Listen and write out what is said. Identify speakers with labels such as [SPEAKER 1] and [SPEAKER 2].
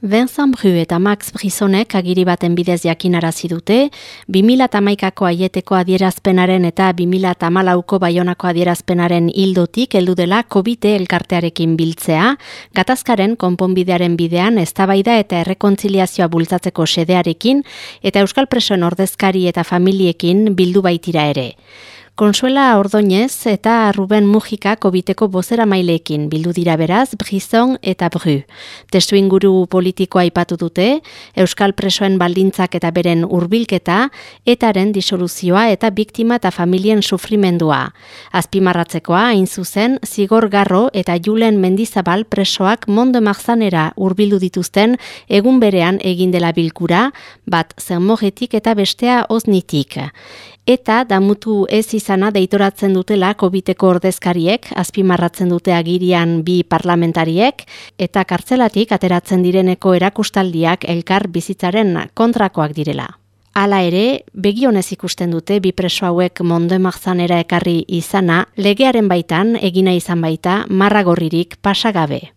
[SPEAKER 1] Vincent Bru eta Max Brisonek agiri baten bidez jakinarazi dute, 2008ko aieteko adierazpenaren eta 2008ko baionako adierazpenaren hildotik heldu dela covid elkartearekin biltzea, gatazkaren konponbidearen bidean eztabaida eta errekontziliazioa bultzatzeko sedearekin eta Euskal Presoen ordezkari eta familiekin bildu baitira ere. Konsuela Ordoñez eta Ruben Mujika kobiteko bozera maileekin bildu dira beraz Brison eta Bru. Testu inguru politikoa aipatu dute, Euskal Presoen baldintzak eta beren hurbilketa etaren disoluzioa eta biktima eta familien sufrimendua. Azpimarratzekoa, hain zuzen, Zigor Garro eta Julen Mendizabal presoak mondo marzanera hurbildu dituzten egun berean egin dela bilkura, bat zenmogetik eta bestea oznitik eta damutu ez izana deitoratzen dutela kobiteko ordezkariek, azpimarratzen dute agirian bi parlamentariek, eta kartzelatik ateratzen direneko erakustaldiak elkar bizitzaren kontrakoak direla. Hala ere, begionez ikusten dute bi preso hauek mondo ekarri izana, legearen baitan egina izan baita marragorririk pasagabe.